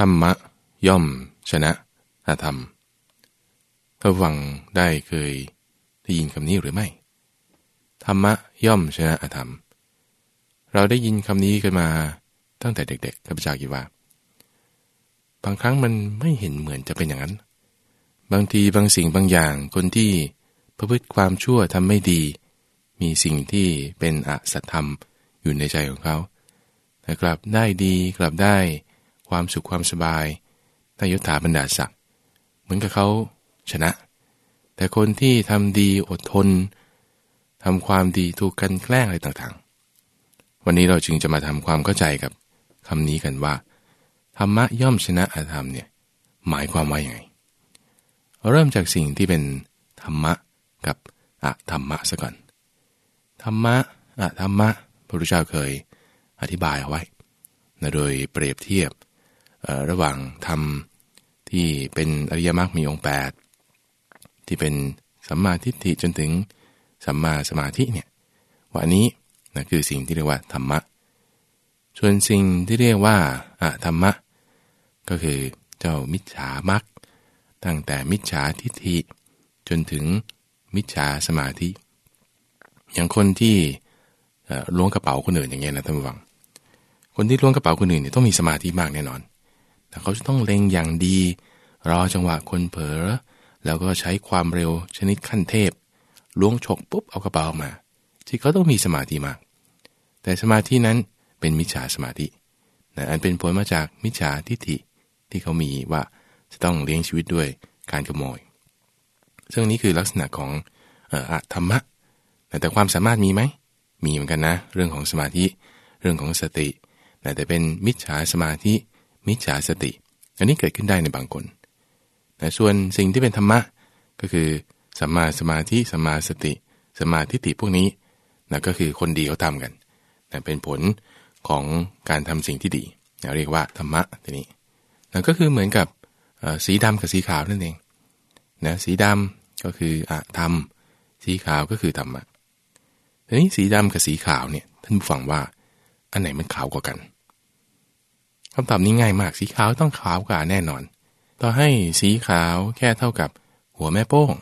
ธรรมะย่อมชนะอาธรรมถ้าฟังได้เคยได้ยินคำนี้หรือไม่ ธรรมะย่อมชนะอาธรรม เราได้ยินคำนี้กันมาตั้งแต่เด็กๆข้าพเจ้าคิดว่า บางครั้งมันไม่เห็นเหมือนจะเป็นอย่างนั้น บางทีบางสิ่งบางอย่างคนที่ประพฤติความชั่วทำไม่ดี มีสิ่งที่เป็นอสัตธรรมอยู่ในใจของเขาแต่กลับได้ดีกลับได้ ความสุขความสบายได้ยศถาบรรดาศักดิ์เหมือนกับเขาชนะ แต่คนที่ทำดีอดทนทำความดีถูกกันแกล้งอะไรต่างๆ วันนี้เราจึงจะมาทำความเข้าใจกับคำนี้กันว่าธรรมะย่อมชนะอธรรมเนี่ยหมายความว่าอย่างไง เริ่มจากสิ่งที่เป็นธรรมะกับอะธรรมะซะก่อน ธรรมะอะธรรมะพระพุทธเจ้าเคยอธิบายเอาไว้นะโดยเปรียบเทียบ ระหว่างธรรมที่เป็นอริยมรรคมีองค์ 8 ที่เป็นสัมมาทิฏฐิจนถึงสัมมาสมาธิเนี่ยว่านี้นะคือสิ่งที่เรียกว่าธรรมะ ส่วนสิ่งที่เรียกว่าอะธรรมะ ก็คือเจ้ามิจฉามรรคตั้งแต่มิจฉาทิฏฐิ จนถึงมิจฉาสมาธิ อย่างคนที่ล้วงกระเป๋าคนอื่นอย่างเงี้ยนะท่านผู้ฟัง คนที่ล้วงกระเป๋าคนอื่นเนี่ยต้องมีสมาธิมากแน่นอน แต่เขาจะต้องเล็งอย่างดี รอจังหวะคนเผลอแล้วก็ใช้ความเร็วชนิดขั้นเทพล้วงฉกปุ๊บเอากระเป๋ามา ที่เขาต้องมีสมาธิมาก แต่สมาธินั้นเป็นมิจฉาสมาธินะอันเป็นผลมาจากมิจฉาทิฏฐิที่เขามีว่าจะต้องเลี้ยงชีวิตด้วยการขโมย ซึ่งนี้คือลักษณะของอธรรมะ แต่ความสามารถมีไหม มีเหมือนกันนะ เรื่องของสมาธิ เรื่องของสติ แต่เป็นมิจฉาสมาธิ มิจฉาสติ อันนี้เกิดขึ้นได้ในบางคนแต่ส่วนสิ่งที่เป็นธรรมะก็คือสัมมาสมาธิสัมมาสติสัมมาธิติพวกนี้นะก็คือคนดีเขาทากันนะเป็นผลของการทำสิ่งที่ดีเรียกว่าธรรมะทีนี้นะก็คือเหมือนกับสีดำกับสีขาวนั่นเองนะสีดำก็คืออะธรรม สีขาวก็คือธรรมะทีนี้สีดำกับสีขาวเนี่ยท่านผู้ฟังว่าอันไหนมันขาวกว่ากัน คำตอบนี้ง่ายมากสีขาวต้องขาวกว่าแน่นอน ต่อให้สีขาวแค่เท่ากับหัวแม่โป้ง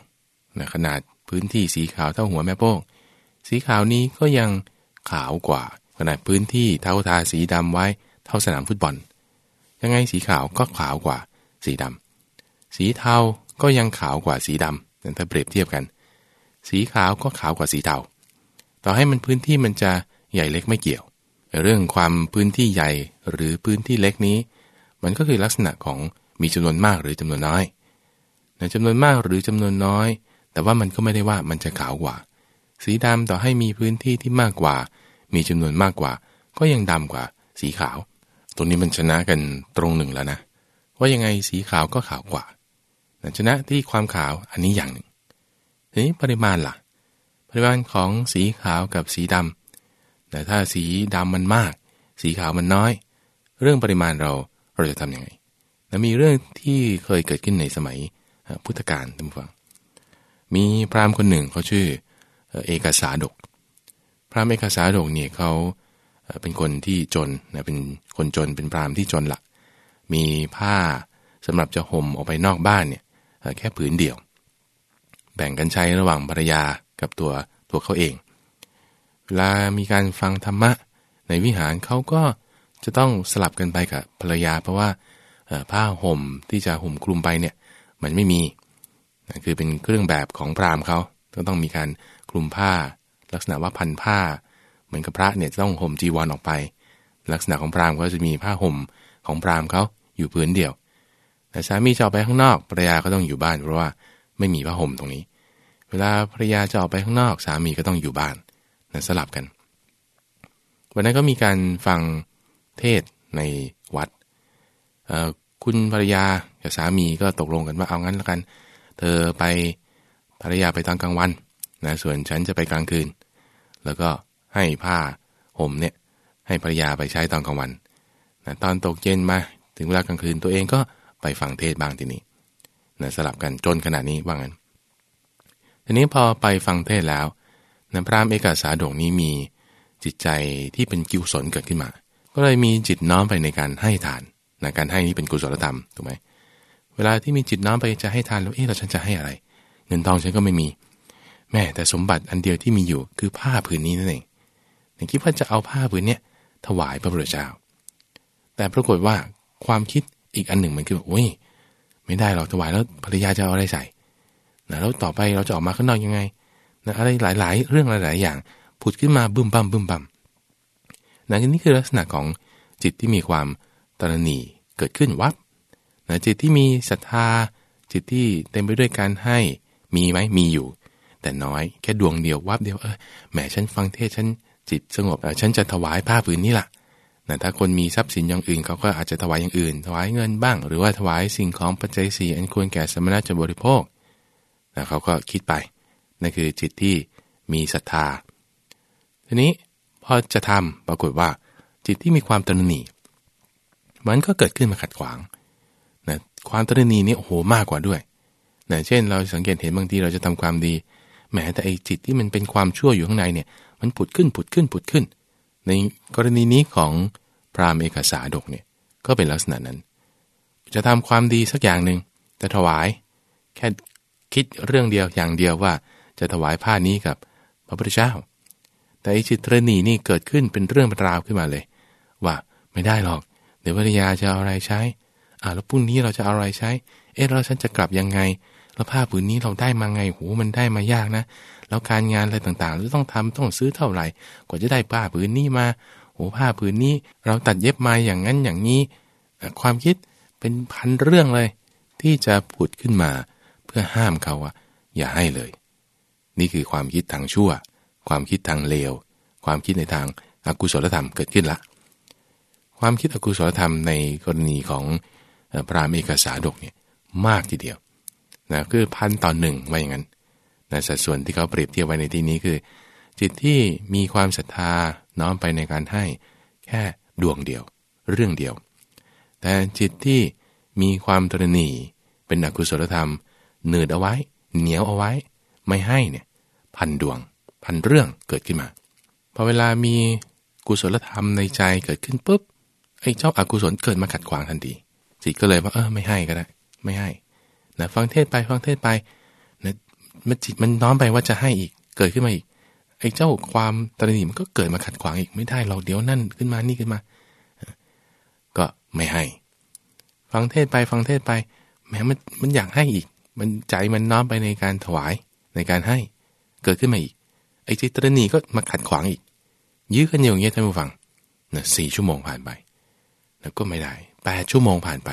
นะขนาดพื้นที่สีขาวเท่าหัวแม่โป้ง สีขาวนี้ก็ยังขาวกว่า ขนาดพื้นที่เท่าทาสีดำไว้เท่าสนามฟุตบอล ยังไงสีขาวก็ขาวกว่าสีดำสีเทาก็ยังขาวกว่าสีดำถ้าเปรียบเทียบกัน สีขาวก็ขาวกว่าสีเทาต่อให้มันพื้นที่มันจะใหญ่เล็กไม่เกี่ยว เรื่องความพื้นที่ใหญ่หรือพื้นที่เล็กนี้ มันก็คือลักษณะของมีจำนวนมากหรือจำนวนน้อยในจำนวนมากหรือจำนวนน้อย แต่ว่ามันก็ไม่ได้ว่ามันจะขาวกว่า สีดำต่อให้มีพื้นที่ที่มากกว่า มีจำนวนมากกว่า ก็ยังดำกว่า สีขาว ตรงนี้มันชนะกันตรงหนึ่งแล้วนะ ว่ายังไงสีขาวก็ขาวกว่าชนะที่ความขาวอันนี้อย่างหนึ่งทีนี้ปริมาณล่ะ ปริมาณของสีขาวกับสีดำ แต่ถ้าสีดำมันมาก สีขาวมันน้อย เรื่องปริมาณเราเราจะทำยังไงแมีเรื่องที่เคยเกิดขึ้นในสมัยพุทธกาลท่านผู้ฟัง มีพราหมณ์คนหนึ่งเขาชื่อเอกสาดก พราหมณ์เอกสาดกเนี่ยเขาเป็นคนที่จนนะเป็นคนจนเป็นพราหมณ์ที่จนละมีผ้าสำหรับจะห่มออกไปนอกบ้านเนี่ยแค่ผืนเดียว แบ่งกันใช้ระหว่างภรรยากับตัวตัวเขาเอง เวลามีการฟังธรรมะ ในวิหารเขาก็จะต้องสลับกันไปกับภรรยา เพราะว่าผ้าห่มที่จะห่มคลุมไปเนี่ยมันไม่มีคือเป็นเครื่องแบบของพราหมณ์เขาก็ต้องมีการคลุมผ้า ลักษณะว่าพันผ้า เหมือนกับพระเนี่ยต้องห่มจีวรอออกไป ลักษณะของพราหมณ์ก็จะมีผ้าห่มของพราหมณ์เขาอยู่พื้นเดียวแต่สามีจะออกไปข้างนอกภรรยาก็ต้องอยู่บ้านเพราะว่าไม่มีผ้าห่มตรงนี้ เวลาภรรยาจะออกไปข้างนอก สามีก็ต้องอยู่บ้าน นะสลับกัน วันนั้นก็มีการฟังเทศในวัด คุณภรรยากับสามีก็ตกลงกันว่าเอางั้นแล้วกัน เธอไปภรรยาไปตอนกลางวันนะส่วนฉันจะไปกลางคืน แล้วก็ให้ผ้าห่มเนี่ยให้ภรรยาไปใช้ตอนกลางวันนะตอนตกเย็นมาถึงเวลากลางคืนตัวเองก็ไปฟังเทศบ้างทีนี้นะสลับกันจนขนาดนี้ว่างั้น ทีนี้พอไปฟังเทศแล้ว นะพระเอกาสาดกนี้มีจิตใจที่เป็นกิวสนเกิดขึ้นมา ก็เลยมีจิตน้อมไปในการให้ทานนะการให้นี้เป็นกุศลธรรมถูกไหมเวลาที่มีจิตน้อมไปจะให้ทานแล้วเอ๊ะเราฉันจะให้อะไร เงินทองฉันก็ไม่มี แม่แต่สมบัติอันเดียวที่มีอยู่คือผ้าผืนนี้นั่นเองในคิดว่าจะเอาผ้าผืนเนี้ยถวายพระพุทธเจ้า แต่ปรากฏว่าความคิดอีกอันหนึ่งมันคือโอ้ยไม่ได้หรอกถวายแล้วภรรยาจะเอาอะไรใส่นะแล้วต่อไปเราจะออกมาข้างนอกยังไง นะอะไรหลาย ๆ เรื่องหลาย ๆ อย่างผุดขึ้นมาบึ้มบั่มบึ้มบั่มนะนี่คือลักษณะของจิตที่มีความตระหนี่เกิดขึ้นวับนะจิตที่มีศรัทธา จิตที่เต็มไปด้วยการให้มีไหมมีอยู่ แต่น้อยแค่ดวงเดียววับเดียวเออแหมฉันฟังเทศฉันจิตสงบฉันจะถวายผ้าผืนนี้ล่ะนะถ้าคนมีทรัพย์สินอย่างอื่นเขาก็อาจจะถวายอย่างอื่น ถวายเงินบ้าง หรือว่าถวายสิ่งของปัจจัยสี่อันควรแก่สมณะจะบริโภคนะเขาก็คิดไป นั่นคือจิตที่มีศรัทธา ทีนี้พอจะทำปรากฏว่า จิตที่มีความตระหนี่ มันก็เกิดขึ้นมาขัดขวางนะความตระหนี่นี่โอ้โหมากกว่าด้วยนะเช่น เราสังเกตเห็นบางทีเราจะทำความดีแม้แต่ไอ้จิตที่มันเป็นความชั่วอยู่ข้างในเนี่ย มันผุดขึ้นผุดขึ้นผุดขึ้น ในกรณีนี้ของพราหมณ์เอกสาดกเนี่ยก็เป็นลักษณะนั้น จะทำความดีสักอย่างหนึ่งจะถวาย แค่คิดเรื่องเดียวอย่างเดียวว่า จะถวายผ้านี้กับพระพุทธเจ้า แต่อิจิตรณีนี่เกิดขึ้นเป็นเรื่องเป็นราวขึ้นมาเลย ว่าไม่ได้หรอก เดี๋ยวภรรยาจะเอาอะไรใช้อ่าแล้วพรุ่งนี้เราจะเอาอะไรใช้ เอ๊ะเราฉันจะกลับยังไง แล้วผ้าผืนนี้เราได้มาไงโหมันได้มายากนะ แล้วการงานอะไรต่างๆเราต้องทำต้องซื้อเท่าไหร่ กว่าจะได้ผ้าผืนนี้มาโหผ้าผืนนี้เราตัดเย็บมาอย่างนั้นอย่างนี้ ความคิดเป็นพันเรื่องเลย ที่จะผุดขึ้นมาเพื่อห้ามเขาอะอย่าให้เลย นี่คือความคิดทางชั่ว ความคิดทางเลว ความคิดในทางอากุศลธรรมเกิดขึ้นละ ความคิดอกุศลธรรมในกรณีของพระเมกษาดกเนี่ยมากทีเดียวนะคือพันต่อหนึ่งว่าอย่างนั้นนะสัดส่วนที่เขาเปรียบเทียบไว้ในที่นี้คือ จิตที่มีความศรัทธาน้อมไปในการให้แค่ดวงเดียว เรื่องเดียว แต่จิตที่มีความตรณีเป็นอกุศลธรรม เนืดเอาไว้ เหนียวเอาไว้ ไม่ให้เนี่ย พันดวง พันเรื่องเกิดขึ้นมา พอเวลามีกุศลธรรมในใจเกิดขึ้นปุ๊บไอ้เจ้าอากุศลเกิดมาขัดขวางทันทีจิตก็เลยว่าเออไม่ให้ก็ได้ ไม่ให้นะฟังเทศไปฟังเทศไปนะมันจิตมันน้อมไปว่าจะให้อีกเกิดขึ้นมาอีกไอ้เจ้าความตระหนี่มันก็เกิดมาขัดขวางอีกไม่ได้เราเดี๋ยวนั่นขึ้นมานี่ขึ้นมา ก็ไม่ให้ ฟังเทศไปฟังเทศไปแม้มันมันอยากให้อีก มันใจมันน้อมไปในการถวายในการให้ เกิดขึ้นมาอีก ไอ้จิตรณีก็มาขัดขวางอีก ยื้อกันอยู่อย่างเงี้ยท่านผู้ฟังนะสี่ชั่วโมงผ่านไป แล้วก็ไม่ได้แปดชั่วโมงผ่านไป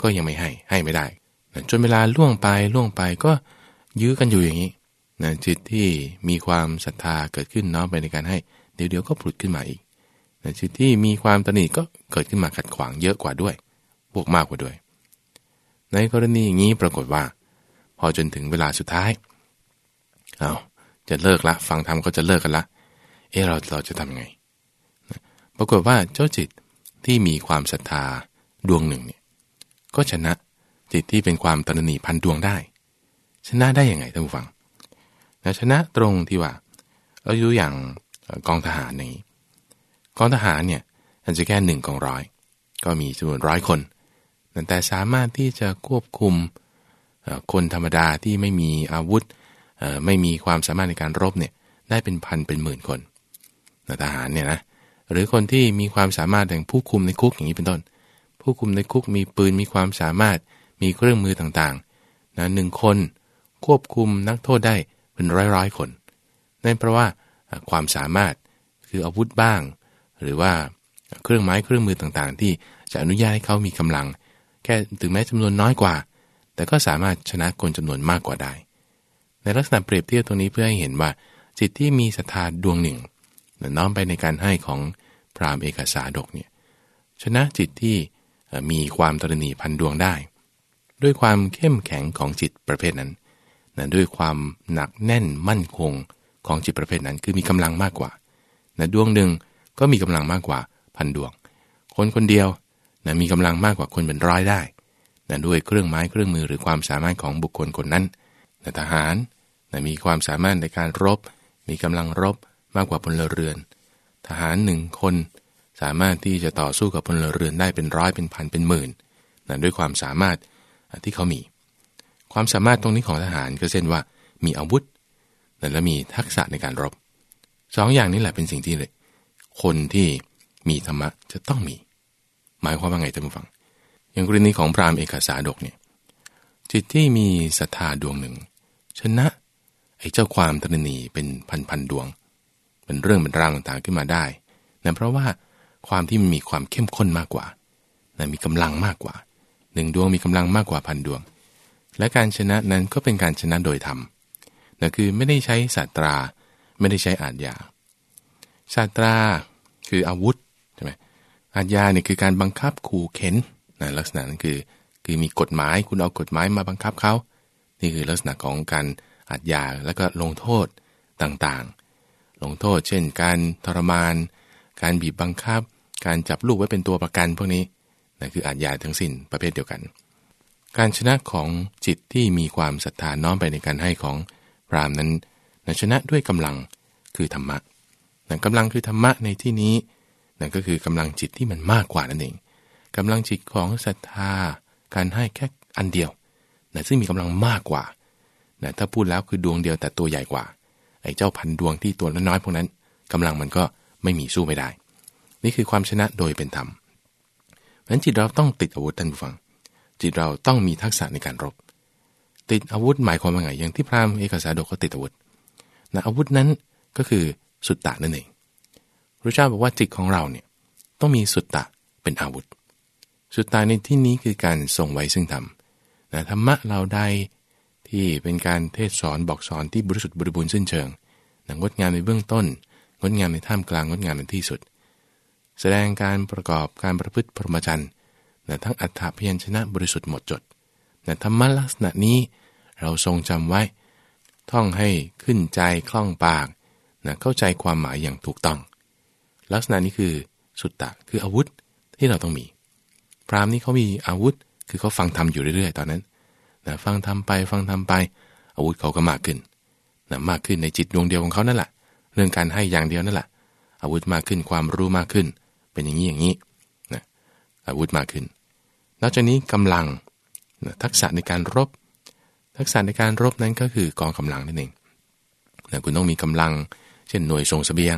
ก็ยังไม่ให้ ให้ไม่ได้นะจนเวลาล่วงไปล่วงไปก็ยื้อกันอยู่อย่างนี้นะจิตที่มีความศรัทธาเกิดขึ้นน้อมไปในการให้ เดี๋ยวเดี๋ยวก็ผุดขึ้นมาอีกนะจิตที่มีความตนีก็เกิดขึ้นมาขัดขวางเยอะกว่าด้วย บวกมากกว่าด้วย ในกรณีอย่างนี้ปรากฏว่า พอจนถึงเวลาสุดท้าย เอา จะเลิกละ ฟังธรรมก็จะเลิกกันละ เออเราเราจะทำไง ปรากฏว่าเจ้าจิตที่มีความศรัทธาดวงหนึ่งเนี่ยก็ชนะจิตที่เป็นความตนนีพันดวงได้ ชนะได้ยังไงท่านผู้ฟังนะชนะตรงที่ว่าเราอยู่อย่างกองทหารนี้กองทหารเนี่ยอาจจะแค่หนึ่งกองร้อยก็มีจำนวนร้อยคนแต่สามารถที่จะควบคุมคนธรรมดาที่ไม่มีอาวุธ ไม่มีความสามารถในการรบเนี่ยได้เป็นพันเป็นหมื่นคนทหารเนี่ยนะหรือคนที่มีความสามารถอย่างผู้คุมในคุกอย่างนี้เป็นต้น ผู้คุมในคุกมีปืนมีความสามารถมีเครื่องมือต่างๆนะหนึ่งคนควบคุมนักโทษได้เป็นร้อยๆคนนั่นเพราะว่าความสามารถคืออาวุธบ้าง หรือว่าเครื่องไม้เครื่องมือต่างๆ ที่จะอนุญาตให้เขามีกำลัง แค่ถึงแม้จำนวนน้อยกว่า แต่ก็สามารถชนะคนจำนวนมากกว่าได้ ในลักษณะเปรียบเทียบตรงนี้เพื่อให้เห็นว่า จิตที่มีศรัทธาดวงหนึ่งน้อมไปในการให้ของพราหมณ์เอกสาดกเนี่ยชนะจิตที่มีความตรณีพันดวงได้ ด้วยความเข้มแข็งของจิตประเภทนั้นนะด้วยความหนักแน่นมั่นคงของจิตประเภทนั้นคือมีกำลังมากกว่านะดวงหนึ่งก็มีกำลังมากกว่าพันดวง คนคนเดียวนะมีกำลังมากกว่าคนเป็นร้อยได้นะด้วยเครื่องไม้เครื่องมือหรือความสามารถของบุคคลคนนั้นนะทหาร มีความสามารถในการรบ มีกำลังรบมากกว่าพลเรือน ทหารหนึ่งคน สามารถที่จะต่อสู้กับพลเรือนได้เป็นร้อยเป็นพันเป็นหมื่นนะด้วยความสามารถที่เขามี ความสามารถตรงนี้ของทหารก็เช่นว่า มีอาวุธและมีทักษะในการรบสองอย่างนี้แหละเป็นสิ่งที่เลยคนที่มีธรรมะจะต้องมี หมายความว่าไงท่านผู้ฟัง อย่างกรณีของพราหมณ์เอกสาดกเนี่ยจิตที่มีศรัทธาดวงหนึ่ง ชนะ ไอ้เจ้าความตรณีเป็นพันๆดวง เป็นเรื่องเป็นรางต่างๆขึ้นมาได้นั่นเพราะว่าความที่มันมีความเข้มข้นมากกว่านะมีกำลังมากกว่าหนึ่งดวงมีกำลังมากกว่าพันดวง และการชนะนั้นก็เป็นการชนะโดยธรรมนั่นคือไม่ได้ใช้ศาสตรา ไม่ได้ใช้อาญาศาสตราคืออาวุธใช่ไหมอาญาเนี่ยคือการบังคับขู่เข็นนะลักษณะนั้นคือคือมีกฎหมายคุณเอากฎหมายมาบังคับเขา นี่คือลักษณะของการ อาญาแล้วก็ลงโทษต่างๆ ลงโทษเช่น การทรมาน การบีบบังคับ การจับลูกไว้เป็นตัวประกันพวกนี้นั่นคืออาญาทั้งสิ้นประเภทเดียวกัน การชนะของจิตที่มีความศรัทธาน้อมไปในการให้ของพรามนั้นนชนะด้วยกำลังคือธรรมะนั่นกำลังคือธรรมะในที่นี้นั่นก็คือกำลังจิตที่มันมากกว่านั่นเองกำลังจิตของศรัทธา การให้แค่อันเดียวนะซึ่งมีกำลังมากกว่า นะถ้าพูดแล้วคือดวงเดียวแต่ตัวใหญ่กว่า ไอ้เจ้าพันดวงที่ตัวน้อยๆพวกนั้นกำลังมันก็ไม่มีสู้ไม่ได้ นี่คือความชนะโดยเป็นธรรมเพราะฉะนั้นจิตเราต้องติดอาวุธท่านผู้ฟัง จิตเราต้องมีทักษะในการรบ ติดอาวุธหมายความว่าไงอย่างที่พราหมณ์เอกสารดกเขาติดอาวุธนะอาวุธนั้นก็คือสุตตะนั่นเองพระเจ้าบอกว่าจิตของเราเนี่ยต้องมีสุตตะเป็นอาวุธ สุตตะในที่นี้คือการทรงไว้ซึ่งธรรมนะธรรมะเราได้ ที่เป็นการเทศสอนบอกสอนที่บริสุทธิ์บริบูรณ์สิ้นเชิงนะงดงามในเบื้องต้น งดงามในท่ามกลางงดงามในที่สุด แสดงการประกอบการประพฤติพรหมจรรย์นะทั้งอัฏฐพยัญชนะบริสุทธิ์หมดจดนะธรรมะลักษณะนี้เราทรงจำไว้ ท่องให้ขึ้นใจคล่องปากนะเข้าใจความหมายอย่างถูกต้อง ลักษณะนี้คือสุตตะคืออาวุธที่เราต้องมี พราหมณ์นี้เขามีอาวุธคือเขาฟังทำอยู่เรื่อยๆ ตอนนั้น นะฟังทำไปฟังทำไป อาวุธเขาก็มากขึ้นนะมากขึ้นในจิตดวงเดียวของเขานั่นแหละเรื่องการให้อย่างเดียวนั่นแหละอาวุธมากขึ้นความรู้มากขึ้น เป็นอย่างนี้อย่างนี้นะอาวุธมากขึ้น นอกจากนี้กำลังนะทักษะในการรบ ทักษะในการรบนั้นก็คือกองกำลังนั่นเองนะคุณต้องมีกำลัง เช่นหน่วยส่งสเสบียง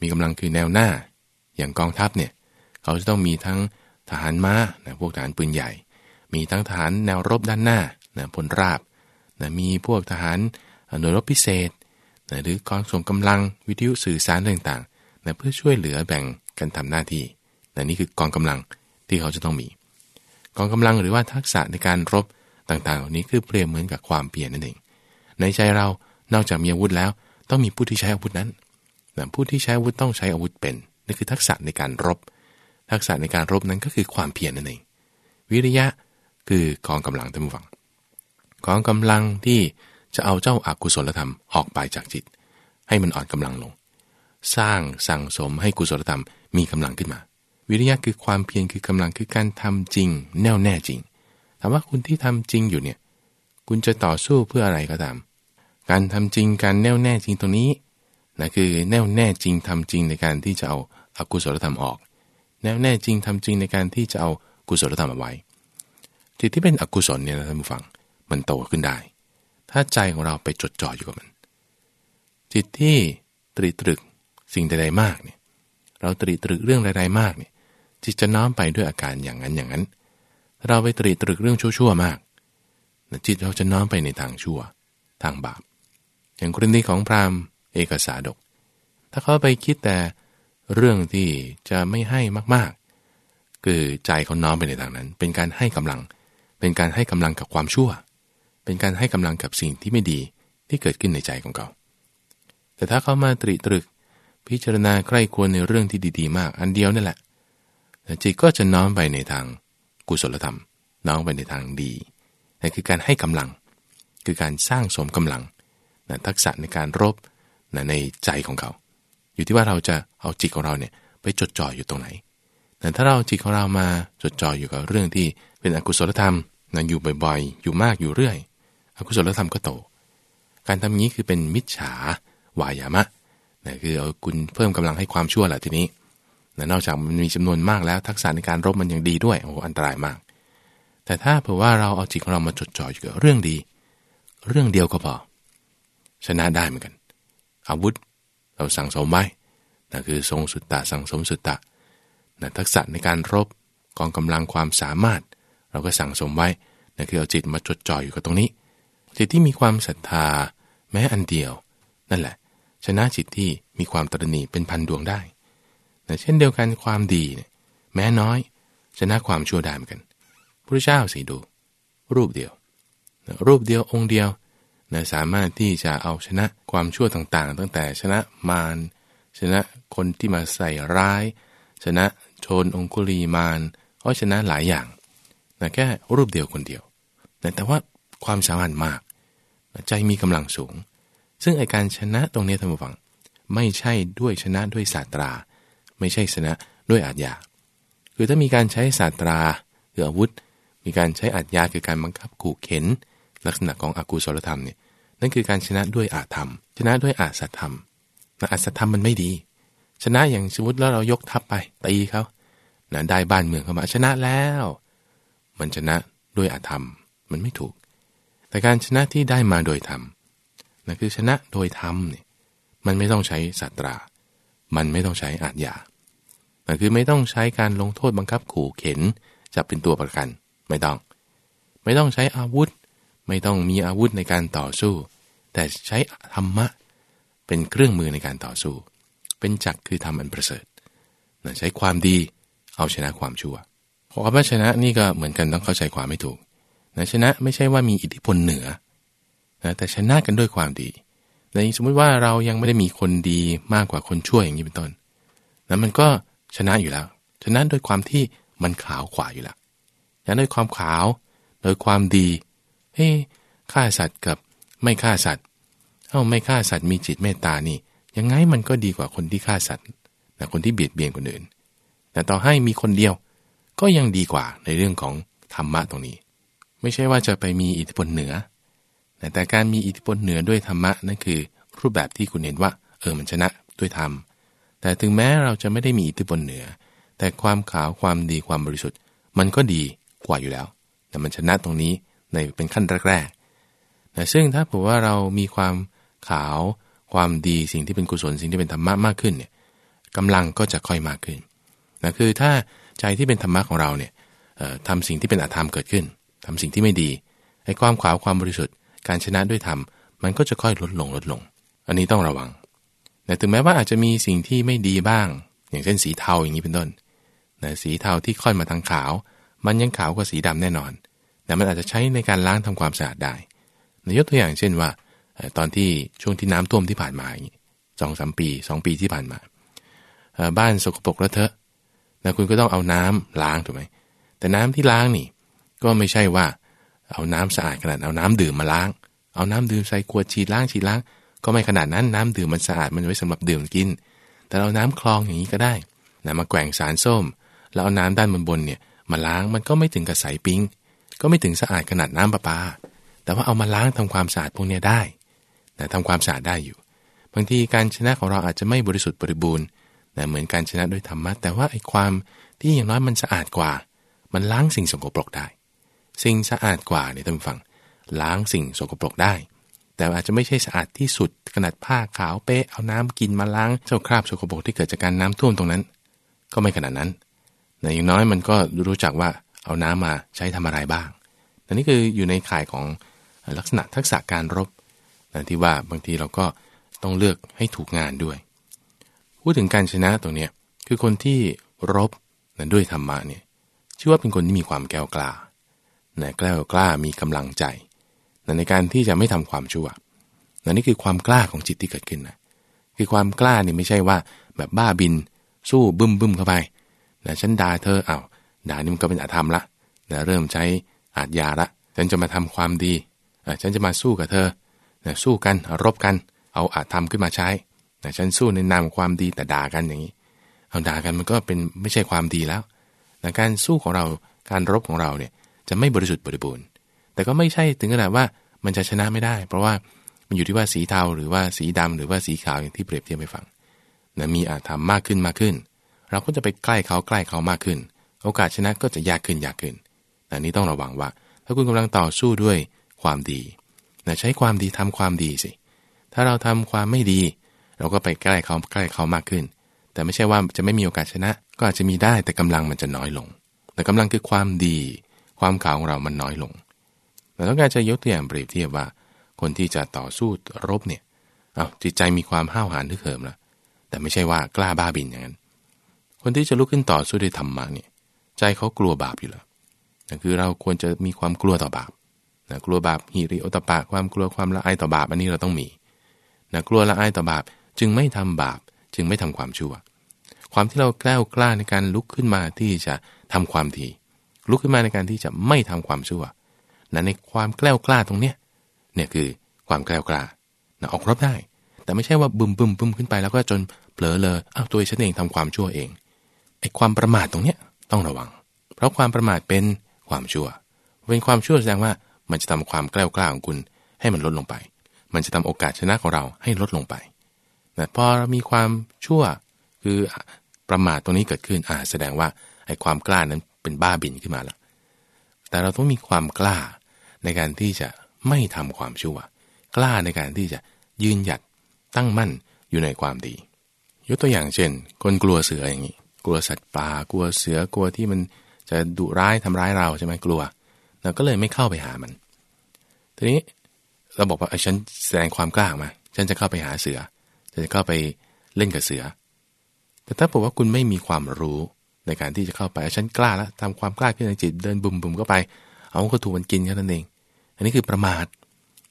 มีกำลังคือแนวหน้า อย่างกองทัพเนี่ยเขาจะต้องมีทั้งทหารม้านะพวกทหารปืนใหญ่ มีทั้งทหารแนวรบด้านหน้านะพลราบนะมีพวกทหารหน่วยรบพิเศษนะหรือกองส่งกำลังวิทยุสื่อสารต่างๆนะเพื่อช่วยเหลือแบ่งกันทำหน้าที่นะนี่คือกองกำลังที่เขาจะต้องมี กองกำลังหรือว่าทักษะในการรบต่างๆ เหล่านี้คือเปรียบเหมือนกับความเปลี่ยนนั่นเอง ในใจเรานอกจากมีอาวุธแล้ว ต้องมีผู้ที่ใช้อาวุธนั้นนะผู้ที่ใช้อาวุธต้องใช้อาวุธเป็นนั่นคือทักษะในการรบ ทักษะในการรบนั้นก็คือความเพียรนั่นเอง วิริยะ คือกองกำลังท่านผู้ฟังกองกำลังที่จะเอาเจ้าอากุศลธรรมออกไปจากจิต ให้มันอ่อนกำลังลง สร้างสั่งสมให้กุศลธรรมมีกำลังขึ้นมา วิริยะคือความเพียรคือกำลังคือการทำจริง แน่วแน่จริงถามว่าคุณที่ทำจริงอยู่เนี่ยคุณจะต่อสู้เพื่ออะไรก็ตาม การทำจริงการแน่วแน่จริงตรงนี้นะคือแน่วแน่จริงทำจริงในการที่จะเอาอากุศลธรรมออก แน่วแน่จริงทำจริงในการที่จะเอากุศลธรรมเอาไว้ จิตที่เป็นอกุศลเนี่ยนะท่านผู้ฟัง มันโตขึ้นได้ ถ้าใจของเราไปจดจ่ออยู่กับมัน จิตที่ตรีตรึกสิ่งใดๆมากเนี่ย เราตรีตรึกเรื่องใดๆมากเนี่ย จิตจะน้อมไปด้วยอาการอย่างนั้นอย่างนั้น เราไปตรีตรึกเรื่องชั่วๆมาก จิตเราจะน้อมไปในทางชั่ว ทางบาป อย่างกรณีของพราหมณ์เอกสาดก ถ้าเขาไปคิดแต่เรื่องที่จะไม่ให้มากๆ คือใจเขาน้อมไปในทางนั้น เป็นการให้กำลังเเป็นการให้กำลังกับความชั่ว เป็นการให้กำลังกับสิ่งที่ไม่ดีที่เกิดขึ้นในใจของเขา แต่ถ้าเขามาตรีตรึก พิจารณาใกล้ควรในเรื่องที่ดี ๆ มาก อันเดียวนั่นแหละจิตก็จะน้อมไปในทางกุศลธรรม น้อมไปในทางดีนั่นคือการให้กำลัง คือการสร้างสมกำลังนะทักษะในการรบนะในใจของเขา อยู่ที่ว่าเราจะเอาจิตของเราเนี่ยไปจดจ่ออยู่ตรงไหน นะถ้าเราจิตของเรามาจดจ่ออยู่กับเรื่องที่เป็นอกุศลธรรมนะอยู่บ่อยๆ อยู่มากอยู่เรื่อย อกุศลธรรมก็โต การทำนี้คือเป็นมิจฉาวายามะนะคือเอาคุณเพิ่มกำลังให้ความชั่วแหละทีนี้นะนอกจากมันมีจำนวนมากแล้วทักษะในการรบมันยังดีด้วยโอ้อันตรายมาก แต่ถ้าเผื่อว่าเราเอาจิตของเรามาจดจ่ออยู่กับเรื่องดี เรื่องเดียวก็พอชนะได้เหมือนกัน อาวุธเราสั่งสมไว้นั่นคือทรงสุตตะสั่งสมสุตตะ นะทักษะในการรบกองกำลังความสามารถ เราก็สั่งสมไว้นั่นคือเอาจิตมาจดจ่ออยู่กับตรงนี้ จิตที่มีความศรัทธาแม้อันเดียว นั่นแหละ ชนะจิตที่มีความตรณีเป็นพันดวงได้แต่เช่นเดียวกันความดีเนี่ยแม้น้อย ชนะความชั่วได้เหมือนกันพระเจ้าสิดู รูปเดียวรูปเดียวองค์เดียวนะสามารถที่จะเอาชนะความชั่วต่างๆ ตั้งแต่ชนะมารชนะคนที่มาใส่ร้าย ชนะ โชนองคุลีมารก็ชนะหลายอย่างนะแค่รูปเดียวคนเดียวนะแต่ว่าความสามารถมากใจมีกำลังสูง ซึ่งไอการชนะตรงนี้ท่านผู้ฟัง ไม่ใช่ด้วยชนะด้วยศาสตรา ไม่ใช่ชนะด้วยอาญาคือถ้ามีการใช้ศาสตราคืออาวุธ มีการใช้อาญาคือการบังคับขู่เข็น ลักษณะของอากุศลธรรมเนี่ยนั่นคือการชนะด้วยอาธรรม ชนะด้วยอาสัตธรรมนะอาสัตธรรมมันไม่ดี ชนะอย่างสมมติแล้วเรายกทัพไปตีเขานะได้บ้านเมืองเข้ามาชนะแล้ว มันชนะด้วยอาธรรม มันไม่ถูก แต่การชนะที่ได้มาโดยธรรมนั่นคือชนะโดยธรรมเนี่ยมันไม่ต้องใช้ศาสตรา มันไม่ต้องใช้อาญานั่นคือไม่ต้องใช้การลงโทษบังคับขู่เข็นจับเป็นตัวประกัน ไม่ต้อง ไม่ต้องใช้อาวุธ ไม่ต้องมีอาวุธในการต่อสู้ แต่ใช้ธรรมะ เป็นเครื่องมือในการต่อสู้ เป็นจักคือทำอันประเสริฐใช้ความดีเอาชนะความชั่วคำว่าชนะนี่ก็เหมือนกันต้องเข้าใจความไม่ถูกนะชนะไม่ใช่ว่ามีอิทธิพลเหนือนะแต่ชนะกันด้วยความดีในสมมุติว่าเรายังไม่ได้มีคนดีมากกว่าคนชั่วอย่างนี้เป็นต้นนั้นมันก็ชนะอยู่แล้ว ชนะโดยความที่มันขาวขวาอยู่แล้วชนะด้วยความขาว โดยความดี เฮ้ฆ่าสัตว์กับไม่ฆ่าสัตว์ เอ้าไม่ฆ่าสัตว์มีจิตเมตตานี่ ยังไงมันก็ดีกว่าคนที่ฆ่าสัตว์แต่คนที่เบียดเบียนคนอื่น แต่ต่อให้มีคนเดียวก็ยังดีกว่าในเรื่องของธรรมะตรงนี้ ไม่ใช่ว่าจะไปมีอิทธิพลเหนือ แต่การมีอิทธิพลเหนือด้วยธรรมะนั่นคือ รูปแบบที่คุณเห็นว่าเออมันชนะด้วยธรรม แต่ถึงแม้เราจะไม่ได้มีอิทธิพลเหนือ แต่ความขาวความดีความบริสุทธิ์ มันก็ดีกว่าอยู่แล้ว แต่มันชนะตรงนี้ในเป็นขั้นแรกๆนะซึ่งถ้าผมว่าเรามีความขาว ความดีสิ่งที่เป็นกุศลสิ่งที่เป็นธรรมะมากขึ้นเนี่ยกำลังก็จะค่อยมากขึ้นนะคือถ้าใจที่เป็นธรรมะของเราเนี่ยทำสิ่งที่เป็นอธรรมเกิดขึ้นทำสิ่งที่ไม่ดีไอ้ความขาวความบริสุทธิ์การชนะด้วยธรรมมันก็จะค่อยลดลงลดลง อันนี้ต้องระวังแต่ถึงแม้ว่าอาจจะมีสิ่งที่ไม่ดีบ้าง อย่างเช่นสีเทาอย่างนี้เป็นต้นนะสีเทาที่ค่อยมาทางขาว มันยังขาวกว่าสีดำแน่นอนแต่มันอาจจะใช้ในการล้างทำความสะอาดได้ในยกตัวอย่างเช่นว่า ตอนที่ช่วงที่น้ำท่วมที่ผ่านมาสองสามปีสองปีที่ผ่านมา บ้านสกปรกแล้วเถอะนะคุณก็ต้องเอาน้ำล้างถูกไหมแต่น้ำที่ล้างนี่ ก็ไม่ใช่ว่า เอาน้ำสะอาดขนาดเอาน้ำดื่มมาล้าง เอาน้ำดื่มใส่ขวดฉีดล้างฉีดล้าง ก็ไม่ขนาดนั้นน้ำดื่มมันสะอาดมันไว้สำหรับดื่มกิน แต่เราน้ำคลองอย่างนี้ก็ได้นะมาแกว่งสารส้ม แล้วเอาน้ำด้านบนบนเนี่ยมาล้างมันก็ไม่ถึงกับใสปิ้งก็ไม่ถึงสะอาดขนาดน้ำประปา แต่ว่าเอามาล้างทำความสะอาดพวกนี้ได้ นะทำความสะอาดได้อยู่ บางทีการชนะของเราอาจจะไม่บริสุทธิ์บริบูรณ์นะเหมือนการชนะด้วยธรรมะ แต่ว่าไอ้ความที่อย่างน้อยมันสะอาดกว่า มันล้างสิ่งสกปรกได้ สิ่งสะอาดกว่าเนี่ยท่านฟัง ล้างสิ่งสกปรกได้ แต่อาจจะไม่ใช่สะอาดที่สุดขนาดผ้าขาวเป๊ะเอาน้ำกินมาล้างเจ้าคราบสกปรกที่เกิดจากการน้ำท่วมตรงนั้น ก็ไม่ขนาดนั้นแต่อย่างน้อยมันก็รู้จักว่าเอาน้ำมาใช้ทำอะไรบ้างอันนี้คืออยู่ในข่ายของลักษณะทักษะการรบ นะที่ว่าบางทีเราก็ต้องเลือกให้ถูกงานด้วย พูดถึงการชนะตรงนี้คือคนที่รบนะด้วยธรรมะเนี่ยชื่อว่าเป็นคนที่มีความแก้วกล้านะแก้วกล้ามีกำลังใจนะในการที่จะไม่ทำความชั่วนะนี่คือความกล้าของจิตที่เกิดขึ้นนะคือความกล้านี่ไม่ใช่ว่าแบบบ้าบินสู้บึ้มบึ้มเข้าไปนะฉันด่าเธอเอา้าด่านี่มันก็เป็นอาธรรมละนะเริ่มใช้อาจยาละ ฉันจะมาทำความดีฉันจะมาสู้กับเธอ สู้กันรบกัน เอาอาจทำขึ้นมาใช้ฉันสู้ในนามความดีแต่ด่ากันอย่างนี้ เอาด่ากันมันก็เป็นไม่ใช่ความดีแล้วแต่การสู้ของเราการรบของเราเนี่ยจะไม่บริสุทธิ์บริบูรณ์ แต่ก็ไม่ใช่ถึงขนาดว่ามันจะชนะไม่ได้ เพราะว่ามันอยู่ที่ว่าสีเทาหรือว่าสีดำหรือว่าสีขาวอย่างที่เปรียบเทียบไปฟังนะมีอาจทำมมากขึ้นมากขึ้น เราก็จะไปใกล้เขาใกล้เขามากขึ้น โอกาสชนะก็จะยากขึ้นยากขึ้นแต่นี้ต้องระวังว่า ถ้าคุณกำลังต่อสู้ด้วยความดี นะใช้ความดีทำความดีสิ ถ้าเราทำความไม่ดี เราก็ไปใกล้เขาใกล้เขามากขึ้น แต่ไม่ใช่ว่าจะไม่มีโอกาสชนะ ก็อาจจะมีได้แต่กำลังมันจะน้อยลง แต่กำลังคือความดี ความขาวของเรามันน้อยลงเราต้องการจะยกตัวอย่างเปรียบเทียบว่า คนที่จะต่อสู้รบเนี่ยเอาจิตใจมีความห้าวหาญทึกเหิมแล้วแต่ไม่ใช่ว่ากล้าบ้าบินอย่างนั้น คนที่จะลุกขึ้นต่อสู้ด้วยธรรมะเนี่ย ใจเขากลัวบาปอยู่แล้วนั่นคือเราควรจะมีความกลัวต่อบาป นะกลัวบาปหิริโอตปะความกลัวความละอายต่อบาปอันนี้เราต้องมีนะกลัวละอายต่อบาปจึงไม่ทำบาป จึงไม่ทำความชั่ว ความที่เราแกล้วกล้าในการลุกขึ้นมาที่จะทำความดีลุกขึ้นมาในการที่จะไม่ทำความชั่วนะในความแกล้วกล้าตรงเนี้ยเนี่ยคือความแกล้วกล้านะออกรบได้ แต่ไม่ใช่ว่าบึมบึมบึมขึ้นไปแล้วก็จนเผลอเลยอ้าวตัวฉันเองทำความชั่วเองไอ้ความประมาทตรงเนี้ยต้องระวัง เพราะความประมาทเป็นความชั่ว เป็นความชั่วแสดงว่า มันจะทำความแกล้วกล้าของคุณให้มันลดลงไป มันจะทำโอกาสชนะของเราให้ลดลงไปแต่พอมีความชั่วคือประมาทตรงนี้เกิดขึ้นอ่าแสดงว่าไอ้ความกล้านั้นเป็นบ้าบินขึ้นมาแล้ว แต่เราต้องมีความกล้าในการที่จะไม่ทำความชั่ว กล้าในการที่จะยืนหยัดตั้งมั่นอยู่ในความดี ยกตัวอย่างเช่น คนกลัวเสืออย่างนี้ กลัวสัตว์ป่ากลัวเสือกลัวที่มันจะดุร้ายทำร้ายเราใช่ไหมกลัวเราก็เลยไม่เข้าไปหามัน ทีนี้เราบอกว่าฉันแสดงความกล้ามา ฉันจะเข้าไปหาเสือจะเข้าไปเล่นกับเสือ แต่ถ้าบอกว่าคุณไม่มีความรู้ในการที่จะเข้าไปฉันกล้าแล้วทำความกล้าขึ้นในจิตเดินบุ่มบุ่มเข้าไป เอาก็ถูกมันกินแค่นั้นเอง อันนี้คือประมาท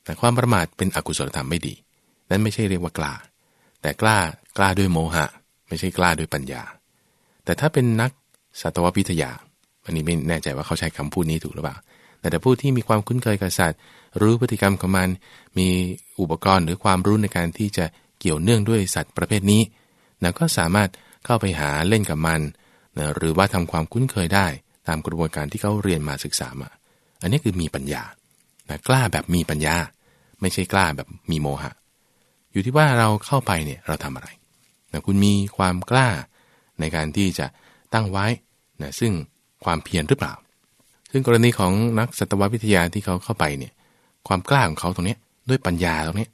แต่ความประมาทเป็นอกุศลธรรมไม่ดี นั่นไม่ใช่เรียกว่ากล้า แต่กล้ากล้าด้วยโมหะ ไม่ใช่กล้าด้วยปัญญา แต่ถ้าเป็นนักสัตววิทยาอันนี้ไม่แน่ใจว่าเขาใช้คำพูดนี้ถูกหรือเปล่า แต่แต่ผู้ที่มีความคุ้นเคยกับสัตว์ รู้พฤติกรรมของมัน มีอุปกรณ์หรือความรู้ในการที่จะเกี่ยวเนื่องด้วยสัตว์ประเภทนี้นะก็สามารถเข้าไปหาเล่นกับมันนะหรือว่าทำความคุ้นเคยได้ตามกระบวนการที่เขาเรียนมาศึกษามา อันนี้คือมีปัญญานะกล้าแบบมีปัญญา ไม่ใช่กล้าแบบมีโมหะ อยู่ที่ว่าเราเข้าไปเนี่ยเราทำอะไรนะคุณมีความกล้าในการที่จะตั้งไว้นะซึ่งความเพียรหรือเปล่า ซึ่งกรณีของนักสัตววิทยาที่เขาเข้าไปเนี่ย ความกล้าของเขาตรงนี้ด้วยปัญญาตรงนี้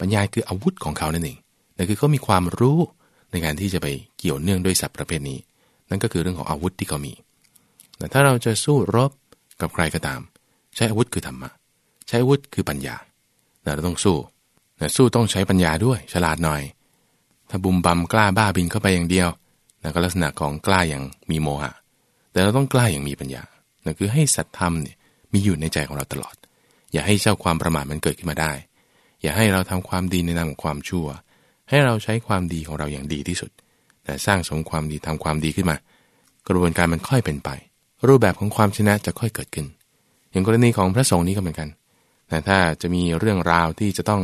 ปัญญาคืออาวุธของเขานั่นเองนั่นคือเขามีความรู้ในการที่จะไปเกี่ยวเนื่องด้วยสัตว์ประเภทนี้ นั่นก็คือเรื่องของอาวุธที่เขามีแต่ถ้าเราจะสู้รบกับใครก็ตาม ใช้อาวุธคือธรรมะใช้อาวุธคือปัญญาเราต้องสู้แต่สู้ต้องใช้ปัญญาด้วยฉลาดหน่อย ถ้าบุมบำกล้าบ้าบินเข้าไปอย่างเดียวนั่นก็ลักษณะของกล้าอย่างมีโมหะ แต่เราต้องกล้าอย่างมีปัญญานั่นคือให้สัตธรรมเนี่ยมีอยู่ในใจของเราตลอด อย่าให้เจ้าความประมาทมันเกิดขึ้นมาได้ อย่าให้เราทำความดีในนามของความชั่ว ให้เราใช้ความดีของเราอย่างดีที่สุดแต่สร้างสมความดีทำความดีขึ้นมา กระบวนการมันค่อยเป็นไป รูปแบบของความชนะจะค่อยเกิดขึ้น อย่างกรณีของพระสงฆ์นี้ก็เหมือนกันแต่ถ้าจะมีเรื่องราวที่จะต้อง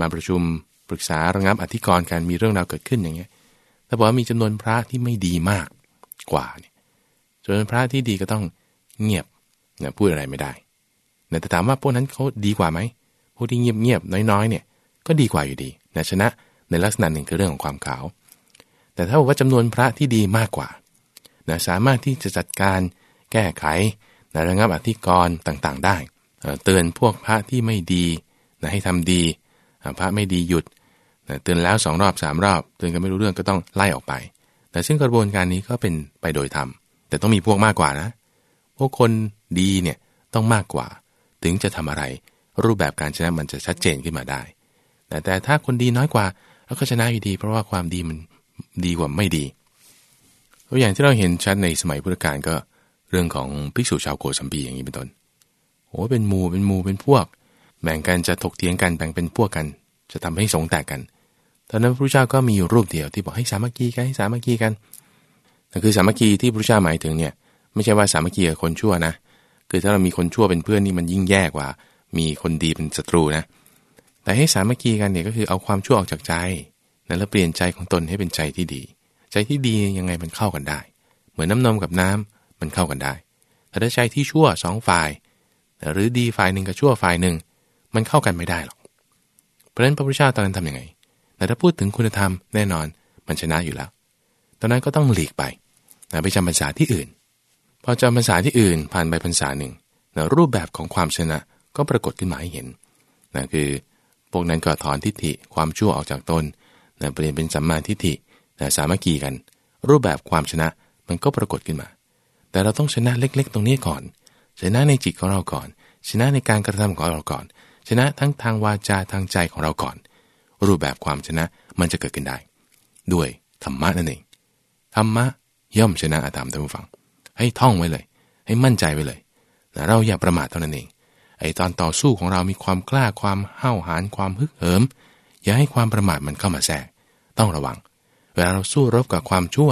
มาประชุมปรึกษาระงับอธิกรณ์การมีเรื่องราวเกิดขึ้นอย่างเงี้ยถ้าบอกว่ามีจำนวนพระที่ไม่ดีมากกว่าเนี่ยจำนวนพระที่ดีก็ต้องเงียบนะพูดอะไรไม่ได้ แต่ถามว่าพวกนั้นเขาดีกว่าไหมพวกที่เงียบเงียบน้อยๆเนี่ยก็ดีกว่าอยู่ดีนะชนะในลักษณะหนึ่งคือเรื่องของความขาว แต่ถ้าบอกว่าจำนวนพระที่ดีมากกว่านะสามารถที่จะจัดการแก้ไขนะระงับอธิกรณ์ต่างๆ ได้ เตือนพวกพระที่ไม่ดีนะให้ทำดี พระไม่ดีหยุดนะเตือนแล้วสองรอบสามรอบเตือนกันไม่รู้เรื่องก็ต้องไล่ออกไป แต่ซึ่งกระบวนการนี้ก็เป็นไปโดยธรรมแต่ต้องมีพวกมากกว่านะ พวกคนดีเนี่ยต้องมากกว่า ถึงจะทำอะไร รูปแบบการชนะมันจะชัดเจนขึ้นมาได้ แต่แต่ถ้าคนดีน้อยกว่าแล้วก็ชนะอยู่ดี เพราะว่าความดีมันดีกว่าไม่ดีตัวอย่างที่เราเห็นชัดในสมัยพุทธกาลก็เรื่องของภิกษุชาวโกสัมพีอย่างนี้เป็นต้นโอ้เป็นหมู่เป็นหมู่เป็นพวกแบ่งกันจะถกเถียงกันแบ่งเป็นพวกกัน จะทำให้สงแตกกันตอนนั้นพระเจ้าก็มีรูปเดียวที่บอกให้สามัคคีกันให้สามัคคีกันนั่นคือสามัคคีที่พระเจ้าหมายถึงเนี่ยไม่ใช่ว่าสามัคคีกับคนชั่วนะ คือถ้าเรามีคนชั่วเป็นเพื่อนนี่มันยิ่งแย่กว่า มีคนดีเป็นศัตรูนะ แต่ให้สามัคคีกันเนี่ยก็คือเอาความชั่วออกจากใจนะแล้วเปลี่ยนใจของตนให้เป็นใจที่ดี ใจที่ดียังไงมันเข้ากันได้ เหมือนน้านมกับน้ำมันเข้ากันได้ แต่ถ้าใจที่ชั่วสองฝ่าย หรือดีฝ่ายหนึ่งกับชั่วฝ่ายหนึ่งมันเข้ากันไม่ได้หรอก เพราะฉะนั้นพระพุทธเจ้าตอนนั้นทำยังไง แต่ถ้าพูดถึงคุณธรรมแน่นอนมันชนะอยู่แล้ว ตอนนั้นก็ต้องหลีกไปไปจำพรรษาที่อื่น พอจำพรรษาที่อื่นผ่านไปพรรษาหนึ่งนะรูปแบบของความชนะก็ปรากฏขึ้นมาให้เห็นนะคือพวกนั้นก็ถอนทิฏฐิความชั่วออกจากตนนะเปลี่ยนเป็นสัมมาทิฏฐินะสามัคคีกัน รูปแบบความชนะมันก็ปรากฏขึ้นมา แต่เราต้องชนะเล็ก ๆ ตรงนี้ก่อน ชนะในจิตของเราก่อน ชนะในการกระทำของเราก่อน ชนะทั้งทางวาจาทางใจของเราก่อน รูปแบบความชนะมันจะเกิดขึ้นได้ ด้วยธรรมะนั่นเองธรรมะย่อมชนะอาธรรมท่านผู้ฟัง ให้ท่องไว้เลย ให้มั่นใจไว้เลยนะเราอย่าประมาทเท่านั้นเอง ไอ้ตอนต่อสู้ของเรามีความกล้าความห้าวหาญความฮึกเหิม อย่าให้ความประมาทมันเข้ามาแทรก ต้องระวัง เวลาเราสู้รบกับความชั่ว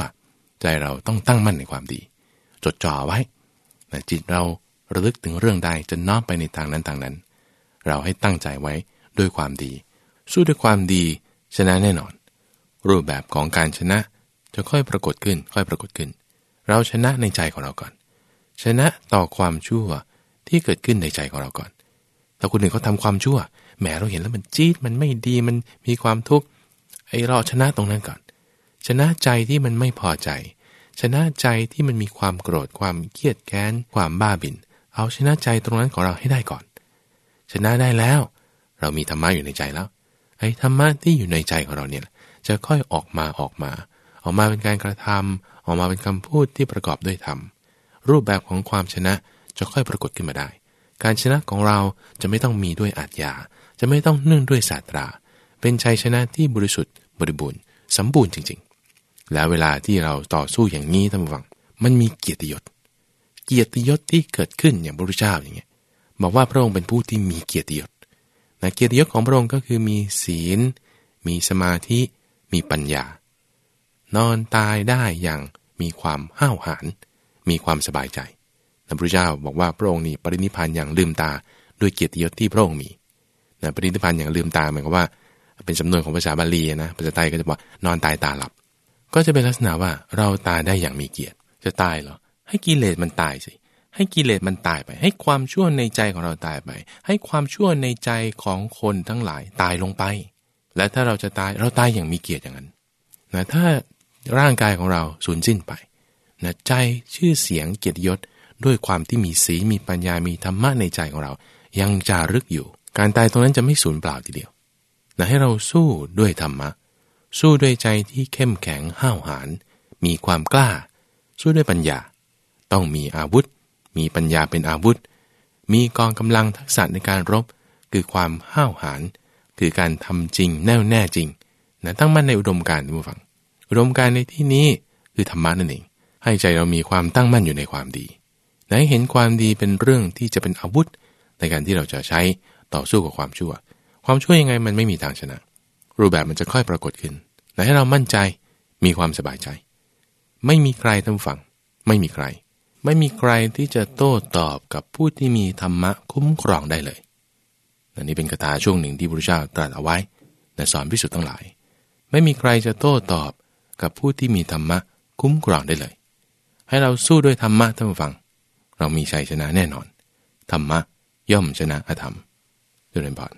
ใจเราต้องตั้งมั่นในความดี จดจ่อไว้นะจิตเราระลึกถึงเรื่องใดจะน้อมไปในทางนั้นทางนั้น เราให้ตั้งใจไว้ด้วยความดี สู้ด้วยความดีชนะแน่นอน รูปแบบของการชนะจะค่อยปรากฏขึ้น ค่อยปรากฏขึ้น เราชนะในใจของเราก่อน ชนะต่อความชั่วที่เกิดขึ้นในใจของเราก่อน ถ้าคนหนึ่งเขาทาความชั่วแหมเราเห็นแล้วมันจี๊ดมันไม่ดีมันมีความทุกข์ไอ้เราชนะตรงนั้นก่อน ชนะใจที่มันไม่พอใจ ชนะใจที่มันมีความโกรธความเครียดแค้นความบ้าบิน เอาชนะใจตรงนั้นของเราให้ได้ก่อน ชนะได้แล้ว เรามีธรรมะอยู่ในใจแล้ว ไอ้ธรรมะที่อยู่ในใจของเราเนี่ยจะค่อยออกมาออกมา ออกมาเป็นการกระทำ ออกมาเป็นคำพูดที่ประกอบด้วยธรรม รูปแบบของความชนะจะค่อยปรากฏขึ้นมาได้ การชนะของเราจะไม่ต้องมีด้วยอาทยา จะไม่ต้องเนื่องด้วยศาสตรา เป็นชัยชนะที่บริสุทธิ์ บริบูรณ์ สมบูรณ์จริง ๆ แล้วเวลาที่เราต่อสู้อย่างนี้ท่านผู้ฟัง มันมีเกียรติยศ เกียรติยศที่เกิดขึ้นอย่างพระพุทธเจ้าอย่างเงี้ย บอกว่าพระองค์เป็นผู้ที่มีเกียรติยศนะเกียรติยศของพระองค์ก็คือมีศีล มีสมาธิ มีปัญญา นอนตายได้อย่างมีความห้าวหาญมีความสบายใจพระพุทธเจ้าบอกว่าพระองค์นี้ปรินิพานอย่างลืมตาด้วยเกียรติยศที่พระองค์มีนะปรินิพานอย่างลืมตาหมายความว่า เป็นจำนวนของภาษาบาลีนะภาษาไทยก็จะบอกนอนตายตาหลับ ก็จะเป็นลักษณะว่าเราตายได้อย่างมีเกียรติจะตายเหรอให้กิเลสมันตายสิให้กิเลสมันตายไป ให้ความชั่วในใจของเราตายไป ให้ความชั่วในใจของคนทั้งหลายตายลงไป และถ้าเราจะตายเราตายอย่างมีเกียรติอย่างนั้นนะถ้า ร่างกายของเราสูญสิ้นไปนะใจชื่อเสียงเกียรติยศด้วยความที่มีศีมีปัญญามีธรรมะในใจของเรา ยังจารึกอยู่ การตายตรงนั้นจะไม่สูญเปล่าทีเดียวนะให้เราสู้ด้วยธรรมะ สู้ด้วยใจที่เข้มแข็งห้าวหาญมีความกล้า สู้ด้วยปัญญา ต้องมีอาวุธ มีปัญญาเป็นอาวุธ มีกองกำลังทักษะในการรบ คือความห้าวหาญคือการทำจริงแน่วแน่จริงนะตั้งมั่นในอุดมการณ์ผู้ฟัง อุดมการในที่นี้คือธรรมะนั่นเอง ให้ใจเรามีความตั้งมั่นอยู่ในความดีไหนเห็นความดีเป็นเรื่องที่จะเป็นอาวุธ ในการที่เราจะใช้ต่อสู้กับความชั่ว ความชั่วยังไงมันไม่มีทางชนะ รูปแบบมันจะค่อยปรากฏขึ้นไหนให้เรามั่นใจมีความสบายใจ ไม่มีใครทำฝัง ไม่มีใคร ไม่มีใครที่จะโต้ตอบกับผู้ที่มีธรรมะคุ้มครองได้เลยอันนี่เป็นคาถาช่วงหนึ่งที่พระเจ้าตรัสเอาไว้ในสอนพิสุทธ์ทั้งหลาย ไม่มีใครจะโต้ตอบ กับผู้ที่มีธรรมะคุ้มครองได้เลย ให้เราสู้ด้วยธรรมะท่านฟัง เรามีชัยชนะแน่นอน ธรรมะย่อมชนะอธรรมด้วยเรนพร